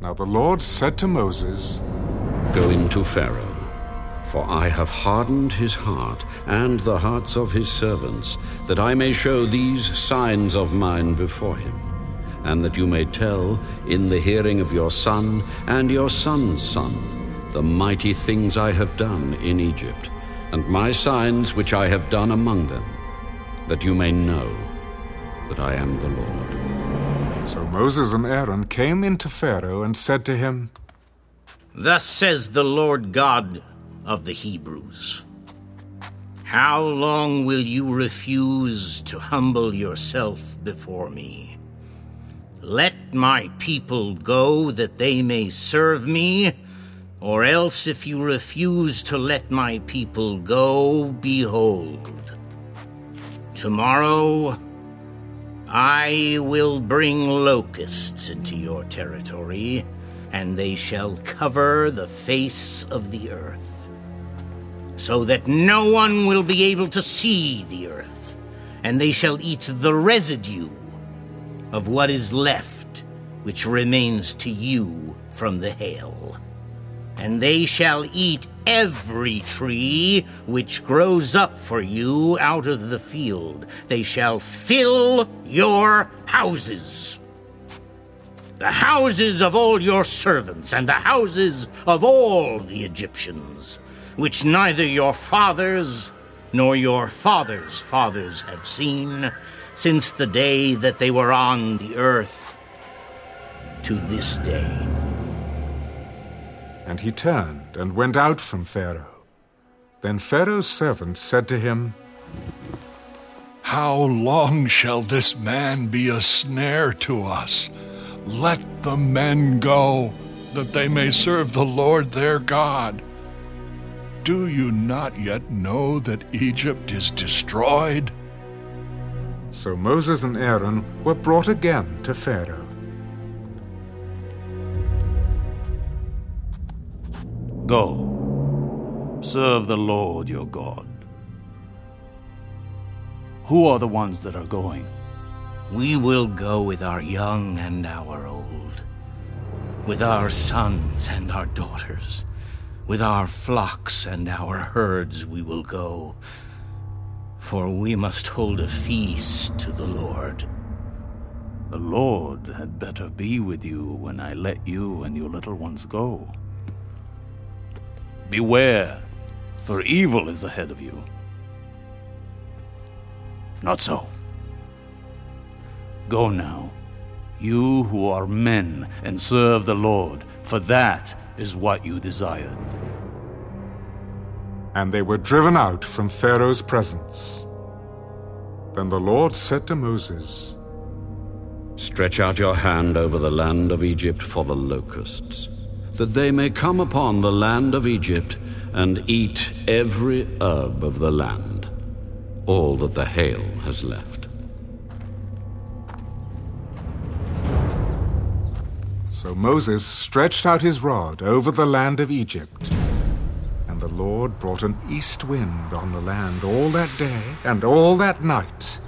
Now the Lord said to Moses, Go into Pharaoh, for I have hardened his heart and the hearts of his servants, that I may show these signs of mine before him, and that you may tell in the hearing of your son and your son's son the mighty things I have done in Egypt, and my signs which I have done among them, that you may know that I am the Lord. So Moses and Aaron came into Pharaoh and said to him, Thus says the Lord God of the Hebrews How long will you refuse to humble yourself before me? Let my people go that they may serve me, or else if you refuse to let my people go, behold, tomorrow I will bring locusts into your territory and they shall cover the face of the earth, so that no one will be able to see the earth, and they shall eat the residue of what is left, which remains to you from the hail. And they shall eat every tree which grows up for you out of the field. They shall fill your houses the houses of all your servants, and the houses of all the Egyptians, which neither your fathers nor your fathers' fathers have seen since the day that they were on the earth to this day. And he turned and went out from Pharaoh. Then Pharaoh's servants said to him, How long shall this man be a snare to us? Let the men go, that they may serve the Lord their God. Do you not yet know that Egypt is destroyed? So Moses and Aaron were brought again to Pharaoh. Go, serve the Lord your God. Who are the ones that are going? We will go with our young and our old, with our sons and our daughters, with our flocks and our herds we will go, for we must hold a feast to the Lord. The Lord had better be with you when I let you and your little ones go. Beware, for evil is ahead of you. Not so. Go now, you who are men, and serve the Lord, for that is what you desired. And they were driven out from Pharaoh's presence. Then the Lord said to Moses, Stretch out your hand over the land of Egypt for the locusts, that they may come upon the land of Egypt and eat every herb of the land, all that the hail has left. So Moses stretched out his rod over the land of Egypt. And the Lord brought an east wind on the land all that day and all that night.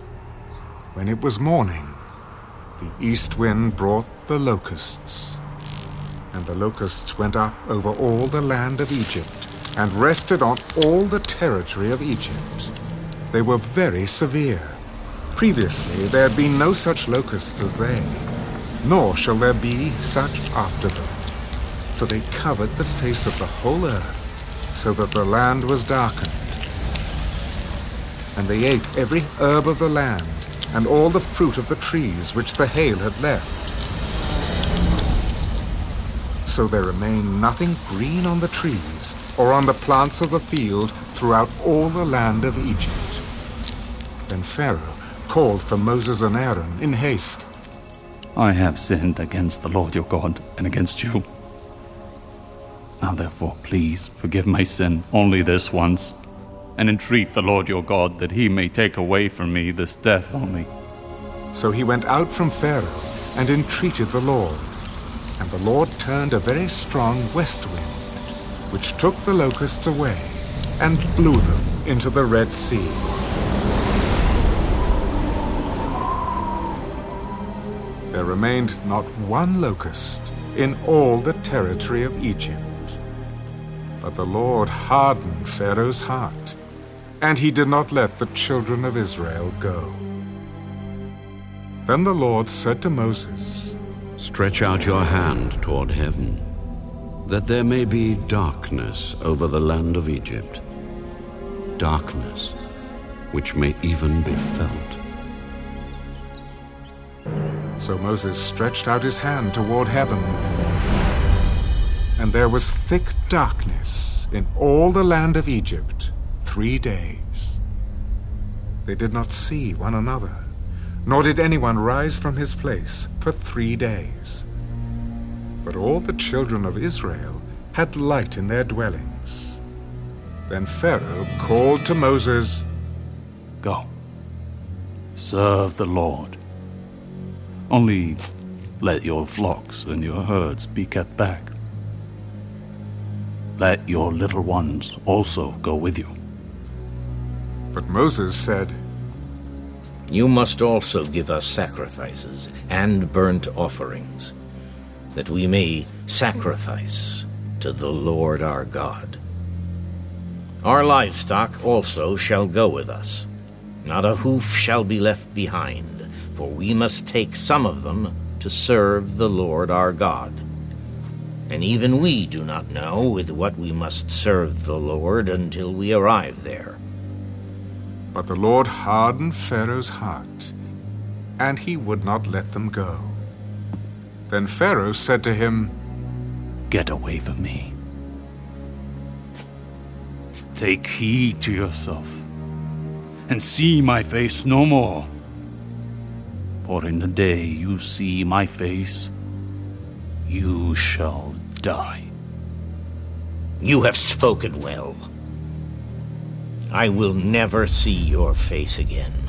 When it was morning, the east wind brought the locusts. And the locusts went up over all the land of Egypt and rested on all the territory of Egypt. They were very severe. Previously, there had been no such locusts as they nor shall there be such after them. For they covered the face of the whole earth, so that the land was darkened. And they ate every herb of the land, and all the fruit of the trees which the hail had left. So there remained nothing green on the trees, or on the plants of the field throughout all the land of Egypt. Then Pharaoh called for Moses and Aaron in haste I have sinned against the Lord your God and against you. Now, therefore, please forgive my sin only this once, and entreat the Lord your God that he may take away from me this death only. So he went out from Pharaoh and entreated the Lord. And the Lord turned a very strong west wind, which took the locusts away and blew them into the Red Sea. There remained not one locust in all the territory of Egypt. But the Lord hardened Pharaoh's heart, and he did not let the children of Israel go. Then the Lord said to Moses, Stretch out your hand toward heaven, that there may be darkness over the land of Egypt, darkness which may even be felt. So Moses stretched out his hand toward heaven, and there was thick darkness in all the land of Egypt three days. They did not see one another, nor did anyone rise from his place for three days. But all the children of Israel had light in their dwellings. Then Pharaoh called to Moses, Go, serve the Lord. Only let your flocks and your herds be kept back. Let your little ones also go with you. But Moses said, You must also give us sacrifices and burnt offerings, that we may sacrifice to the Lord our God. Our livestock also shall go with us. Not a hoof shall be left behind, for we must take some of them to serve the Lord our God. And even we do not know with what we must serve the Lord until we arrive there. But the Lord hardened Pharaoh's heart, and he would not let them go. Then Pharaoh said to him, Get away from me. Take heed to yourself, and see my face no more. For in the day you see my face, you shall die. You have spoken well. I will never see your face again.